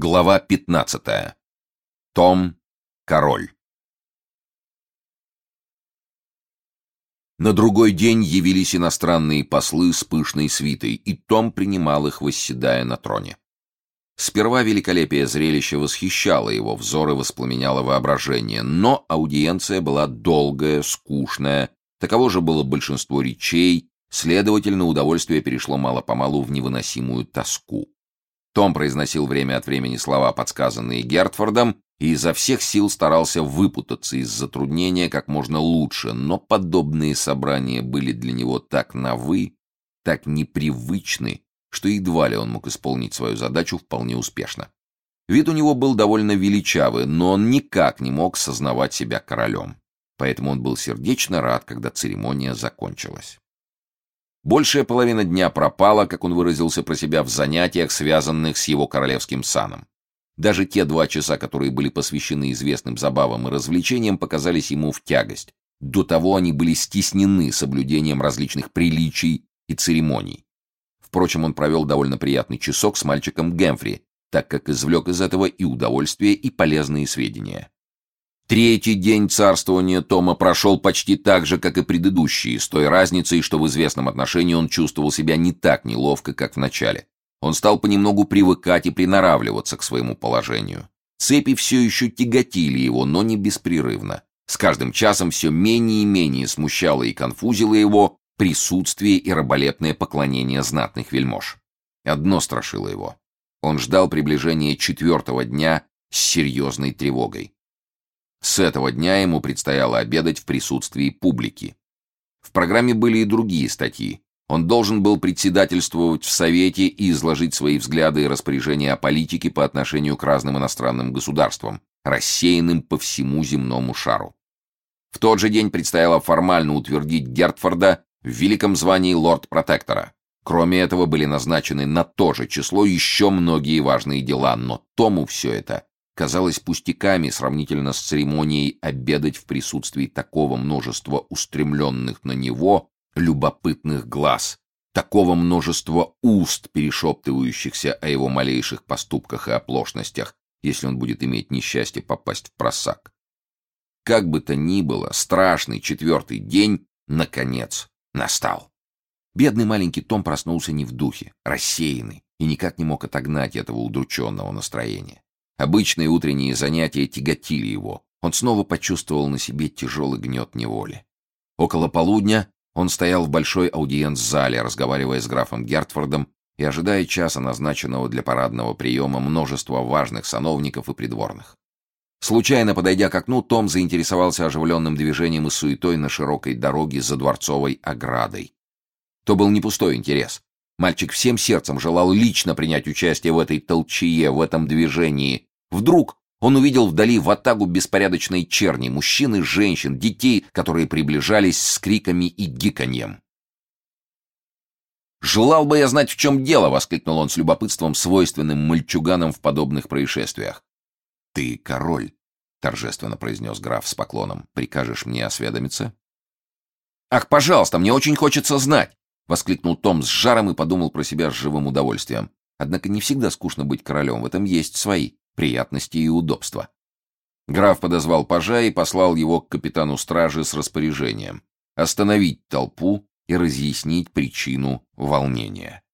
Глава 15. Том Король. На другой день явились иностранные послы с пышной свитой, и Том принимал их, восседая на троне. Сперва великолепие зрелища восхищало его, взоры воспламеняло воображение, но аудиенция была долгая, скучная, таково же было большинство речей, следовательно, удовольствие перешло мало-помалу в невыносимую тоску. Том произносил время от времени слова, подсказанные Гертфордом, и изо всех сил старался выпутаться из затруднения как можно лучше, но подобные собрания были для него так новы, так непривычны, что едва ли он мог исполнить свою задачу вполне успешно. Вид у него был довольно величавый, но он никак не мог сознавать себя королем. Поэтому он был сердечно рад, когда церемония закончилась. Большая половина дня пропала, как он выразился про себя, в занятиях, связанных с его королевским саном. Даже те два часа, которые были посвящены известным забавам и развлечениям, показались ему в тягость. До того они были стеснены соблюдением различных приличий и церемоний. Впрочем, он провел довольно приятный часок с мальчиком Гемфри, так как извлек из этого и удовольствие, и полезные сведения. Третий день царствования Тома прошел почти так же, как и предыдущие, с той разницей, что в известном отношении он чувствовал себя не так неловко, как в начале. Он стал понемногу привыкать и приноравливаться к своему положению. Цепи все еще тяготили его, но не беспрерывно. С каждым часом все менее и менее смущало и конфузило его присутствие и раболепное поклонение знатных вельмож. Одно страшило его. Он ждал приближения четвертого дня с серьезной тревогой. С этого дня ему предстояло обедать в присутствии публики. В программе были и другие статьи. Он должен был председательствовать в Совете и изложить свои взгляды и распоряжения о политике по отношению к разным иностранным государствам, рассеянным по всему земному шару. В тот же день предстояло формально утвердить Гертфорда в великом звании лорд-протектора. Кроме этого были назначены на то же число еще многие важные дела, но Тому все это казалось пустяками сравнительно с церемонией обедать в присутствии такого множества устремленных на него любопытных глаз, такого множества уст, перешептывающихся о его малейших поступках и оплошностях, если он будет иметь несчастье попасть в просак. Как бы то ни было, страшный четвертый день, наконец, настал. Бедный маленький Том проснулся не в духе, рассеянный, и никак не мог отогнать этого удрученного настроения. Обычные утренние занятия тяготили его. Он снова почувствовал на себе тяжелый гнет неволи. Около полудня он стоял в большой аудиенц-зале, разговаривая с графом Гертфордом и ожидая часа, назначенного для парадного приема множества важных сановников и придворных. Случайно подойдя к окну, Том заинтересовался оживленным движением и суетой на широкой дороге за дворцовой оградой. То был не пустой интерес. Мальчик всем сердцем желал лично принять участие в этой толчее, в этом движении, Вдруг он увидел вдали ватагу беспорядочной черни, мужчин и женщин, детей, которые приближались с криками и гиканьем. «Желал бы я знать, в чем дело!» — воскликнул он с любопытством, свойственным мальчуганам в подобных происшествиях. «Ты король», — торжественно произнес граф с поклоном. «Прикажешь мне осведомиться?» «Ах, пожалуйста, мне очень хочется знать!» — воскликнул Том с жаром и подумал про себя с живым удовольствием. Однако не всегда скучно быть королем, в этом есть свои приятности и удобства. Граф подозвал пажа и послал его к капитану стражи с распоряжением остановить толпу и разъяснить причину волнения.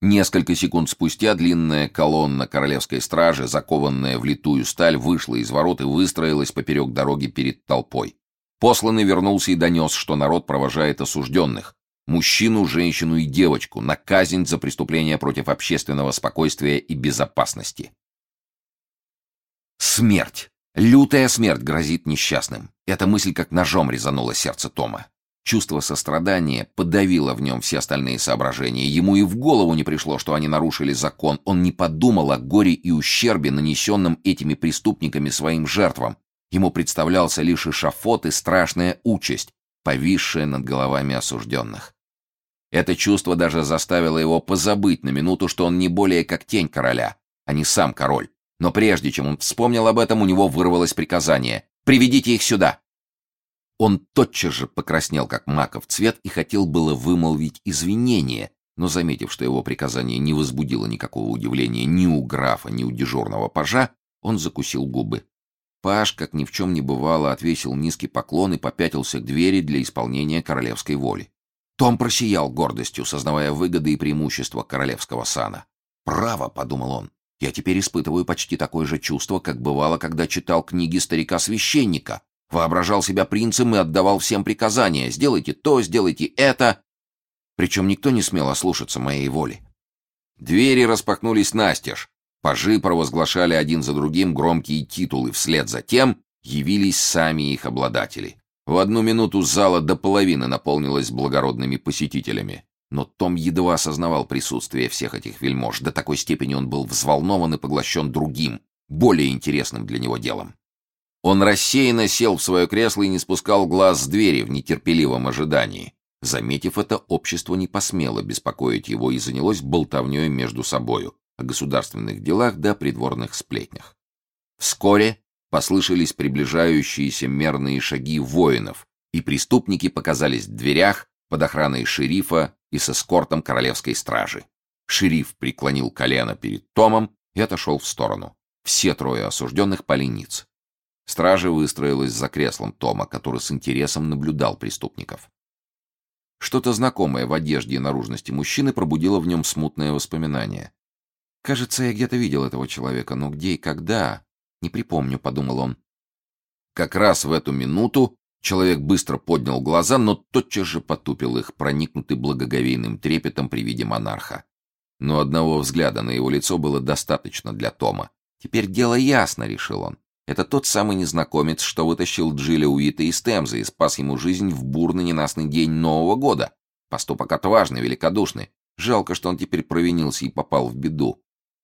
Несколько секунд спустя длинная колонна королевской стражи, закованная в литую сталь, вышла из ворот и выстроилась поперек дороги перед толпой. Посланный вернулся и донес, что народ провожает осужденных, мужчину, женщину и девочку на казнь за преступления против общественного спокойствия и безопасности. Смерть! Лютая смерть грозит несчастным. Эта мысль как ножом резанула сердце Тома. Чувство сострадания подавило в нем все остальные соображения. Ему и в голову не пришло, что они нарушили закон. Он не подумал о горе и ущербе, нанесенном этими преступниками своим жертвам. Ему представлялся лишь эшафот и страшная участь, повисшая над головами осужденных. Это чувство даже заставило его позабыть на минуту, что он не более как тень короля, а не сам король. Но прежде чем он вспомнил об этом, у него вырвалось приказание «Приведите их сюда!». Он тотчас же покраснел, как маков цвет, и хотел было вымолвить извинение, но, заметив, что его приказание не возбудило никакого удивления ни у графа, ни у дежурного пажа, он закусил губы. Паж, как ни в чем не бывало, отвесил низкий поклон и попятился к двери для исполнения королевской воли. Том просиял гордостью, сознавая выгоды и преимущества королевского сана. «Право», — подумал он, — «я теперь испытываю почти такое же чувство, как бывало, когда читал книги старика-священника. Воображал себя принцем и отдавал всем приказания. Сделайте то, сделайте это. Причем никто не смел ослушаться моей воли. Двери распахнулись настежь. Пажи провозглашали один за другим громкие титулы, вслед за тем явились сами их обладатели. В одну минуту зала до половины наполнилась благородными посетителями. Но Том едва осознавал присутствие всех этих вельмож, до такой степени он был взволнован и поглощен другим, более интересным для него делом. Он рассеянно сел в свое кресло и не спускал глаз с двери в нетерпеливом ожидании. Заметив это, общество не посмело беспокоить его и занялось болтовней между собою о государственных делах да придворных сплетнях. Вскоре послышались приближающиеся мерные шаги воинов, и преступники показались в дверях под охраной шерифа и с эскортом королевской стражи. Шериф преклонил колено перед Томом и отошел в сторону. Все трое осужденных пали ниц. Стража выстроилась за креслом Тома, который с интересом наблюдал преступников. Что-то знакомое в одежде и наружности мужчины пробудило в нем смутное воспоминание. «Кажется, я где-то видел этого человека, но где и когда? Не припомню», — подумал он. Как раз в эту минуту человек быстро поднял глаза, но тотчас же потупил их, проникнутый благоговейным трепетом при виде монарха. Но одного взгляда на его лицо было достаточно для Тома. «Теперь дело ясно», — решил он. Это тот самый незнакомец, что вытащил Джилля Уита из Темзы и спас ему жизнь в бурный ненастный день Нового года. Поступок отважный, великодушный. Жалко, что он теперь провинился и попал в беду.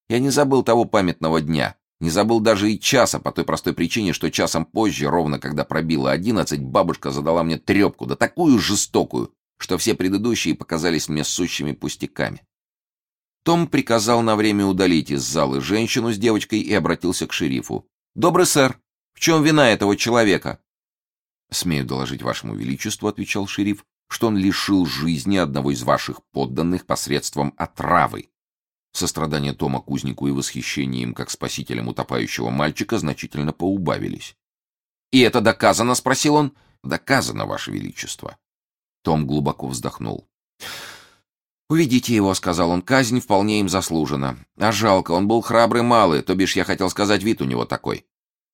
Я не забыл того памятного дня. Не забыл даже и часа, по той простой причине, что часом позже, ровно когда пробило одиннадцать, бабушка задала мне трепку, да такую жестокую, что все предыдущие показались мне сущими пустяками. Том приказал на время удалить из залы женщину с девочкой и обратился к шерифу. «Добрый сэр, в чем вина этого человека?» «Смею доложить вашему величеству», — отвечал шериф, «что он лишил жизни одного из ваших подданных посредством отравы». Сострадание Тома кузнику и восхищение им как спасителем утопающего мальчика значительно поубавились. «И это доказано?» — спросил он. «Доказано, ваше величество». Том глубоко вздохнул. «Уведите его», — сказал он, — «казнь вполне им заслужена. А жалко, он был храбрый малый, то бишь я хотел сказать, вид у него такой».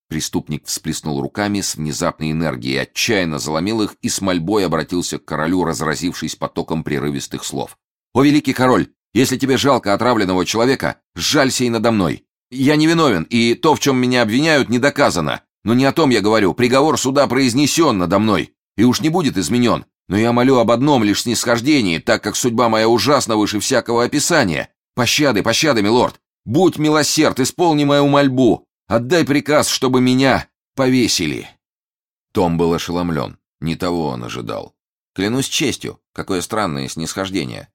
Преступник всплеснул руками с внезапной энергией, отчаянно заломил их и с мольбой обратился к королю, разразившись потоком прерывистых слов. «О, великий король, если тебе жалко отравленного человека, сжалься и надо мной. Я не виновен, и то, в чем меня обвиняют, не доказано. Но не о том я говорю, приговор суда произнесен надо мной, и уж не будет изменен. Но я молю об одном лишь снисхождении, так как судьба моя ужасна выше всякого описания. Пощады, пощады, милорд! Будь милосерд, исполни мою мольбу! Отдай приказ, чтобы меня повесили!» Том был ошеломлен. Не того он ожидал. «Клянусь честью, какое странное снисхождение.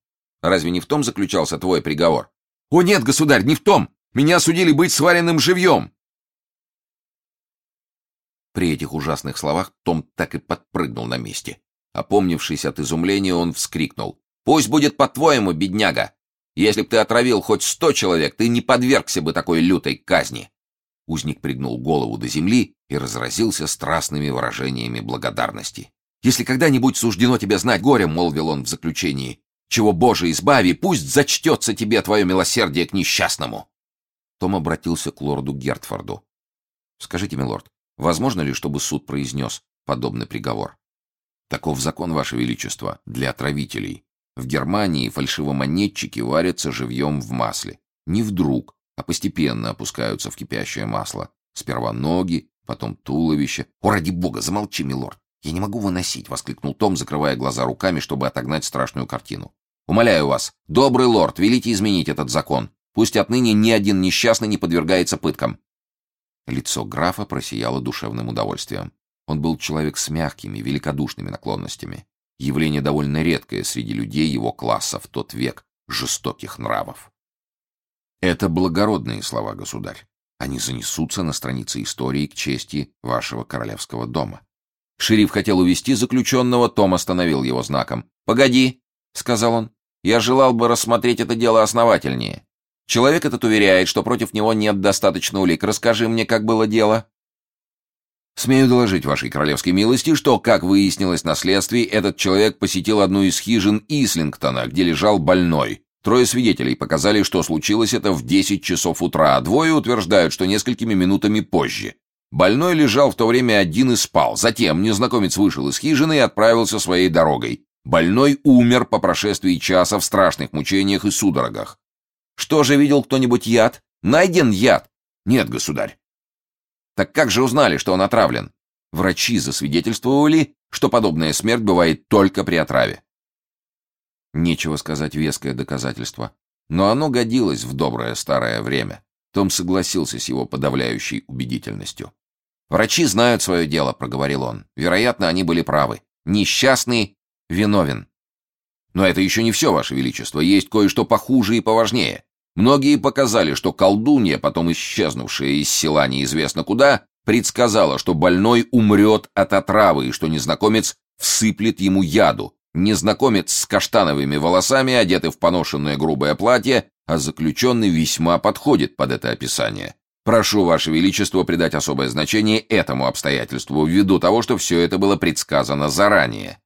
Разве не в том заключался твой приговор?» «О нет, государь, не в том! Меня судили быть сваренным живьем!» При этих ужасных словах Том так и подпрыгнул на месте. Опомнившись от изумления, он вскрикнул. «Пусть будет по-твоему, бедняга! Если б ты отравил хоть сто человек, ты не подвергся бы такой лютой казни!» Узник пригнул голову до земли и разразился страстными выражениями благодарности. «Если когда-нибудь суждено тебе знать горе, — молвил он в заключении, — чего, Боже, избави, пусть зачтется тебе твое милосердие к несчастному!» Том обратился к лорду Гертфорду. «Скажите, милорд, возможно ли, чтобы суд произнес подобный приговор?» Таков закон, Ваше Величество, для отравителей. В Германии фальшивомонетчики варятся живьем в масле. Не вдруг, а постепенно опускаются в кипящее масло. Сперва ноги, потом туловище. «О, ради бога, замолчи, милорд! Я не могу выносить!» — воскликнул Том, закрывая глаза руками, чтобы отогнать страшную картину. «Умоляю вас, добрый лорд, велите изменить этот закон. Пусть отныне ни один несчастный не подвергается пыткам». Лицо графа просияло душевным удовольствием. Он был человек с мягкими, великодушными наклонностями. Явление довольно редкое среди людей его класса в тот век жестоких нравов. Это благородные слова, государь. Они занесутся на странице истории к чести вашего королевского дома. Шериф хотел увести заключенного, Том остановил его знаком. «Погоди», — сказал он, — Я желал бы рассмотреть это дело основательнее. Человек этот уверяет, что против него нет достаточно улик. Расскажи мне, как было дело. Смею доложить вашей королевской милости, что, как выяснилось на следствии, этот человек посетил одну из хижин Ислингтона, где лежал больной. Трое свидетелей показали, что случилось это в 10 часов утра, а двое утверждают, что несколькими минутами позже. Больной лежал в то время один и спал. Затем незнакомец вышел из хижины и отправился своей дорогой. Больной умер по прошествии часа в страшных мучениях и судорогах. Что же, видел кто-нибудь яд? Найден яд? Нет, государь. Так как же узнали, что он отравлен? Врачи засвидетельствовали, что подобная смерть бывает только при отраве. Нечего сказать веское доказательство. Но оно годилось в доброе старое время. Том согласился с его подавляющей убедительностью. «Врачи знают свое дело», — проговорил он. «Вероятно, они были правы. Несчастный виновен». «Но это еще не все, Ваше Величество. Есть кое-что похуже и поважнее. Многие показали, что колдунья, потом исчезнувшая из села неизвестно куда, предсказала, что больной умрет от отравы и что незнакомец всыплет ему яду. Незнакомец с каштановыми волосами, одетый в поношенное грубое платье, а заключенный весьма подходит под это описание. Прошу, Ваше Величество, придать особое значение этому обстоятельству, ввиду того, что все это было предсказано заранее.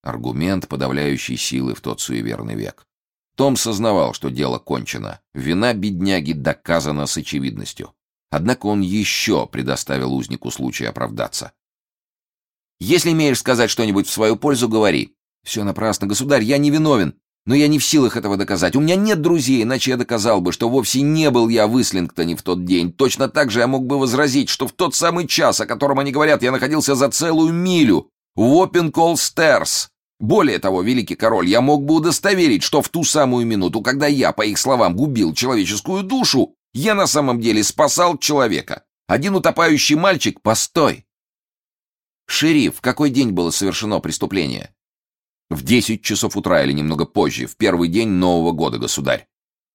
Аргумент подавляющей силы в тот суеверный век. Том сознавал, что дело кончено. Вина бедняги доказана с очевидностью. Однако он еще предоставил узнику случай оправдаться. «Если имеешь сказать что-нибудь в свою пользу, говори». «Все напрасно, государь, я не виновен, но я не в силах этого доказать. У меня нет друзей, иначе я доказал бы, что вовсе не был я в Ислингтоне в тот день. Точно так же я мог бы возразить, что в тот самый час, о котором они говорят, я находился за целую милю в Опенкол-Стерс. Более того, великий король, я мог бы удостоверить, что в ту самую минуту, когда я, по их словам, губил человеческую душу, я на самом деле спасал человека. Один утопающий мальчик... Постой! Шериф, в какой день было совершено преступление? В десять часов утра или немного позже, в первый день Нового года, государь.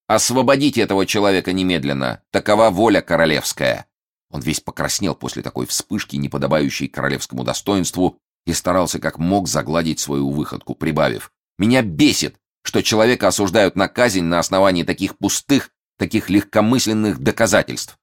Освободите этого человека немедленно. Такова воля королевская. Он весь покраснел после такой вспышки, неподобающей королевскому достоинству, и старался как мог загладить свою выходку, прибавив. «Меня бесит, что человека осуждают на казнь на основании таких пустых, таких легкомысленных доказательств».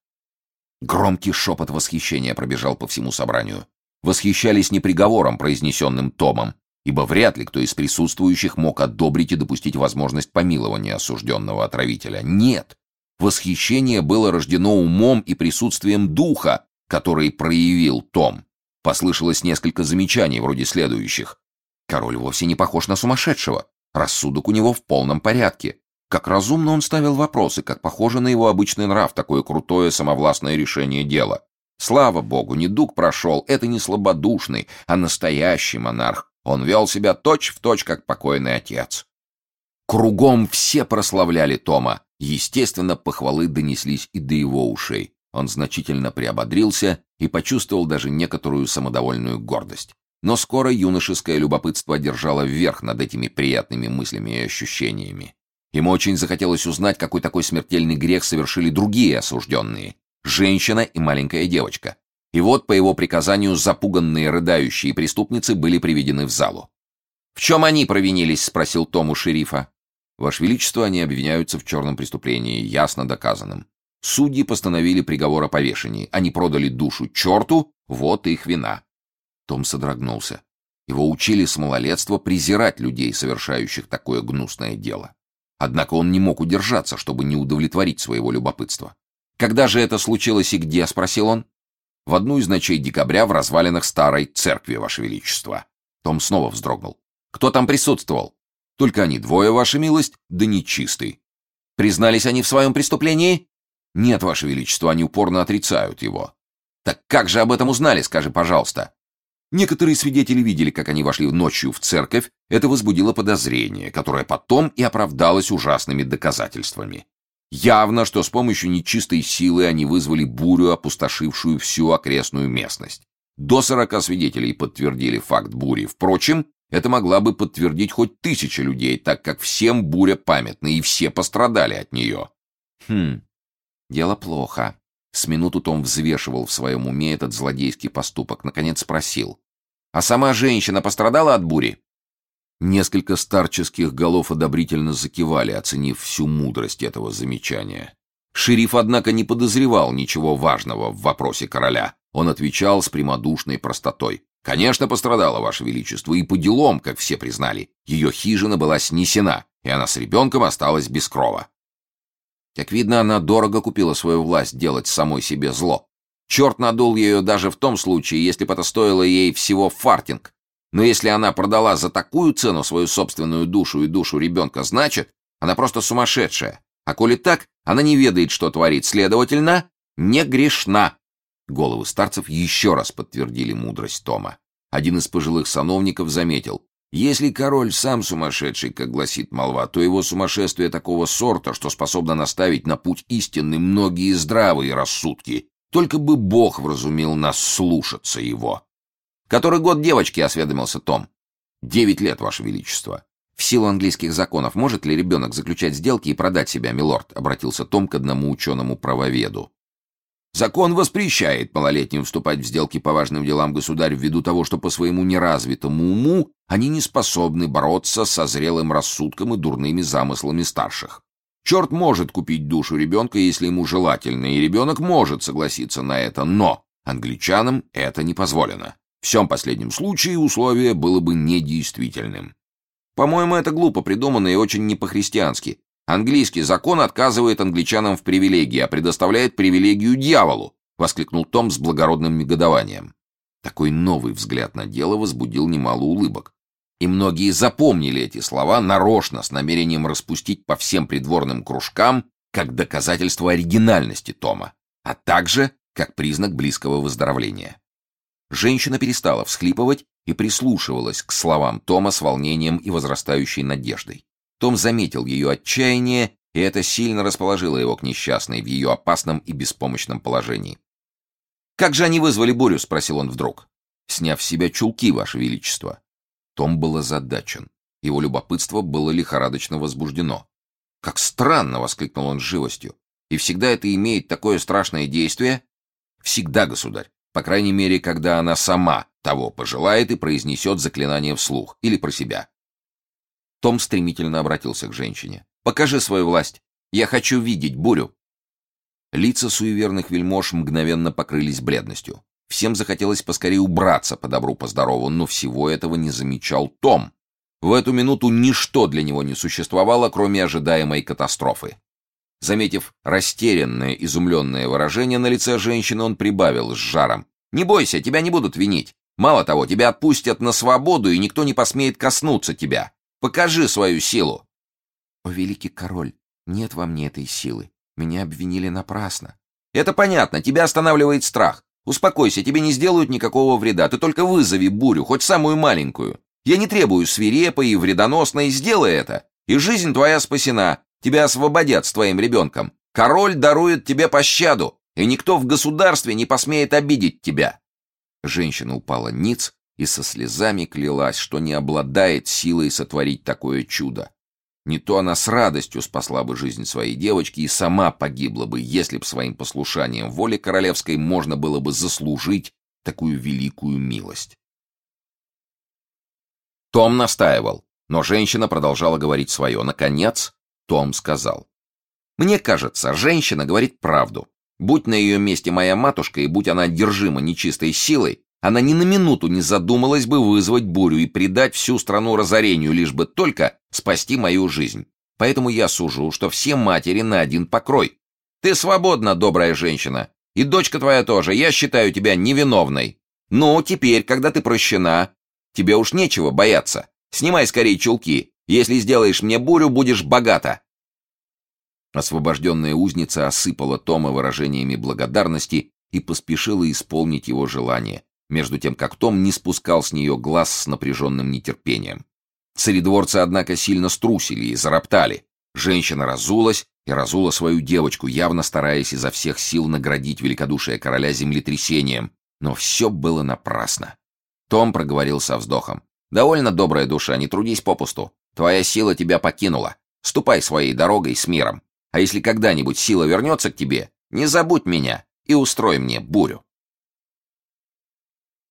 Громкий шепот восхищения пробежал по всему собранию. Восхищались не приговором, произнесенным Томом, ибо вряд ли кто из присутствующих мог одобрить и допустить возможность помилования осужденного отравителя. Нет! Восхищение было рождено умом и присутствием духа, который проявил Том. Послышалось несколько замечаний, вроде следующих. Король вовсе не похож на сумасшедшего. Рассудок у него в полном порядке. Как разумно он ставил вопросы, как похоже на его обычный нрав, такое крутое самовластное решение дела. Слава богу, недуг прошел, это не слабодушный, а настоящий монарх. Он вел себя точь-в-точь, точь, как покойный отец. Кругом все прославляли Тома. Естественно, похвалы донеслись и до его ушей. Он значительно приободрился и почувствовал даже некоторую самодовольную гордость. Но скоро юношеское любопытство держало вверх над этими приятными мыслями и ощущениями. Ему очень захотелось узнать, какой такой смертельный грех совершили другие осужденные — женщина и маленькая девочка. И вот по его приказанию запуганные рыдающие преступницы были приведены в залу. «В чем они провинились?» — спросил Том у шерифа. «Ваше Величество, они обвиняются в черном преступлении, ясно доказанном. Судьи постановили приговор о повешении. Они продали душу черту, вот их вина. Том содрогнулся. Его учили с малолетства презирать людей, совершающих такое гнусное дело. Однако он не мог удержаться, чтобы не удовлетворить своего любопытства. «Когда же это случилось и где?» — спросил он. «В одну из ночей декабря в развалинах старой церкви, Ваше Величество». Том снова вздрогнул. «Кто там присутствовал?» «Только они двое, Ваша милость, да нечистый». «Признались они в своем преступлении?» «Нет, Ваше Величество, они упорно отрицают его». «Так как же об этом узнали, скажи, пожалуйста?» Некоторые свидетели видели, как они вошли ночью в церковь, это возбудило подозрение, которое потом и оправдалось ужасными доказательствами. Явно, что с помощью нечистой силы они вызвали бурю, опустошившую всю окрестную местность. До сорока свидетелей подтвердили факт бури. Впрочем, это могла бы подтвердить хоть тысяча людей, так как всем буря памятна, и все пострадали от нее. Хм, Дело плохо. С минуту Том взвешивал в своем уме этот злодейский поступок. Наконец спросил. «А сама женщина пострадала от бури?» Несколько старческих голов одобрительно закивали, оценив всю мудрость этого замечания. Шериф, однако, не подозревал ничего важного в вопросе короля. Он отвечал с прямодушной простотой. «Конечно, пострадала, Ваше Величество, и по делам, как все признали. Ее хижина была снесена, и она с ребенком осталась без крова». Как видно, она дорого купила свою власть делать самой себе зло. Черт надул ее даже в том случае, если бы это стоило ей всего фартинг. Но если она продала за такую цену свою собственную душу и душу ребенка, значит, она просто сумасшедшая. А коли так, она не ведает, что творит, следовательно, не грешна. Головы старцев еще раз подтвердили мудрость Тома. Один из пожилых сановников заметил, если король сам сумасшедший, как гласит молва, то его сумасшествие такого сорта, что способно наставить на путь истинный многие здравые рассудки, только бы Бог вразумил нас слушаться его. «Который год девочки?» — осведомился Том. «Девять лет, Ваше Величество». «В силу английских законов может ли ребенок заключать сделки и продать себя, милорд?» — обратился Том к одному ученому-правоведу. «Закон воспрещает малолетним вступать в сделки по важным делам государь ввиду того, что по своему неразвитому уму они не способны бороться со зрелым рассудком и дурными замыслами старших. Черт может купить душу ребенка, если ему желательно, и ребенок может согласиться на это, но англичанам это не позволено. Всем последнем случае условие было бы недействительным. По-моему, это глупо придумано и очень не по-христиански. Английский закон отказывает англичанам в привилегии, а предоставляет привилегию дьяволу, воскликнул Том с благородным негодованием. Такой новый взгляд на дело возбудил немало улыбок. И многие запомнили эти слова нарочно с намерением распустить по всем придворным кружкам как доказательство оригинальности Тома, а также как признак близкого выздоровления. Женщина перестала всхлипывать и прислушивалась к словам Тома с волнением и возрастающей надеждой. Том заметил ее отчаяние, и это сильно расположило его к несчастной в ее опасном и беспомощном положении. «Как же они вызвали бурю?» — спросил он вдруг. «Сняв с себя чулки, Ваше Величество». Том был озадачен. Его любопытство было лихорадочно возбуждено. «Как странно!» — воскликнул он с живостью. «И всегда это имеет такое страшное действие?» «Всегда, государь. По крайней мере, когда она сама того пожелает и произнесет заклинание вслух или про себя. Том стремительно обратился к женщине. «Покажи свою власть. Я хочу видеть бурю». Лица суеверных вельмож мгновенно покрылись бледностью. Всем захотелось поскорее убраться по добру, по здорову, но всего этого не замечал Том. В эту минуту ничто для него не существовало, кроме ожидаемой катастрофы. Заметив растерянное, изумленное выражение на лице женщины, он прибавил с жаром. «Не бойся, тебя не будут винить. Мало того, тебя отпустят на свободу, и никто не посмеет коснуться тебя. Покажи свою силу!» «О, великий король, нет во мне этой силы. Меня обвинили напрасно». «Это понятно, тебя останавливает страх. Успокойся, тебе не сделают никакого вреда. Ты только вызови бурю, хоть самую маленькую. Я не требую свирепой и вредоносной, сделай это, и жизнь твоя спасена. Тебя освободят с твоим ребенком. Король дарует тебе пощаду, и никто в государстве не посмеет обидеть тебя». Женщина упала ниц и со слезами клялась, что не обладает силой сотворить такое чудо. Не то она с радостью спасла бы жизнь своей девочки и сама погибла бы, если б своим послушанием воле королевской можно было бы заслужить такую великую милость. Том настаивал, но женщина продолжала говорить свое. Наконец, том сказал. «Мне кажется, женщина говорит правду. Будь на ее месте моя матушка, и будь она одержима нечистой силой, она ни на минуту не задумалась бы вызвать бурю и предать всю страну разорению, лишь бы только спасти мою жизнь. Поэтому я сужу, что все матери на один покрой. Ты свободна, добрая женщина. И дочка твоя тоже. Я считаю тебя невиновной. Ну, теперь, когда ты прощена, тебе уж нечего бояться. Снимай скорее чулки. Если сделаешь мне бурю, будешь богата. Освобожденная узница осыпала Тома выражениями благодарности и поспешила исполнить его желание, между тем как Том не спускал с нее глаз с напряженным нетерпением. Царедворцы, однако, сильно струсили и зароптали. Женщина разулась и разула свою девочку, явно стараясь изо всех сил наградить великодушие короля землетрясением, но все было напрасно. Том проговорил со вздохом. «Довольно добрая душа, не трудись попусту. Твоя сила тебя покинула. Ступай своей дорогой с миром. А если когда-нибудь сила вернется к тебе, не забудь меня и устрой мне бурю».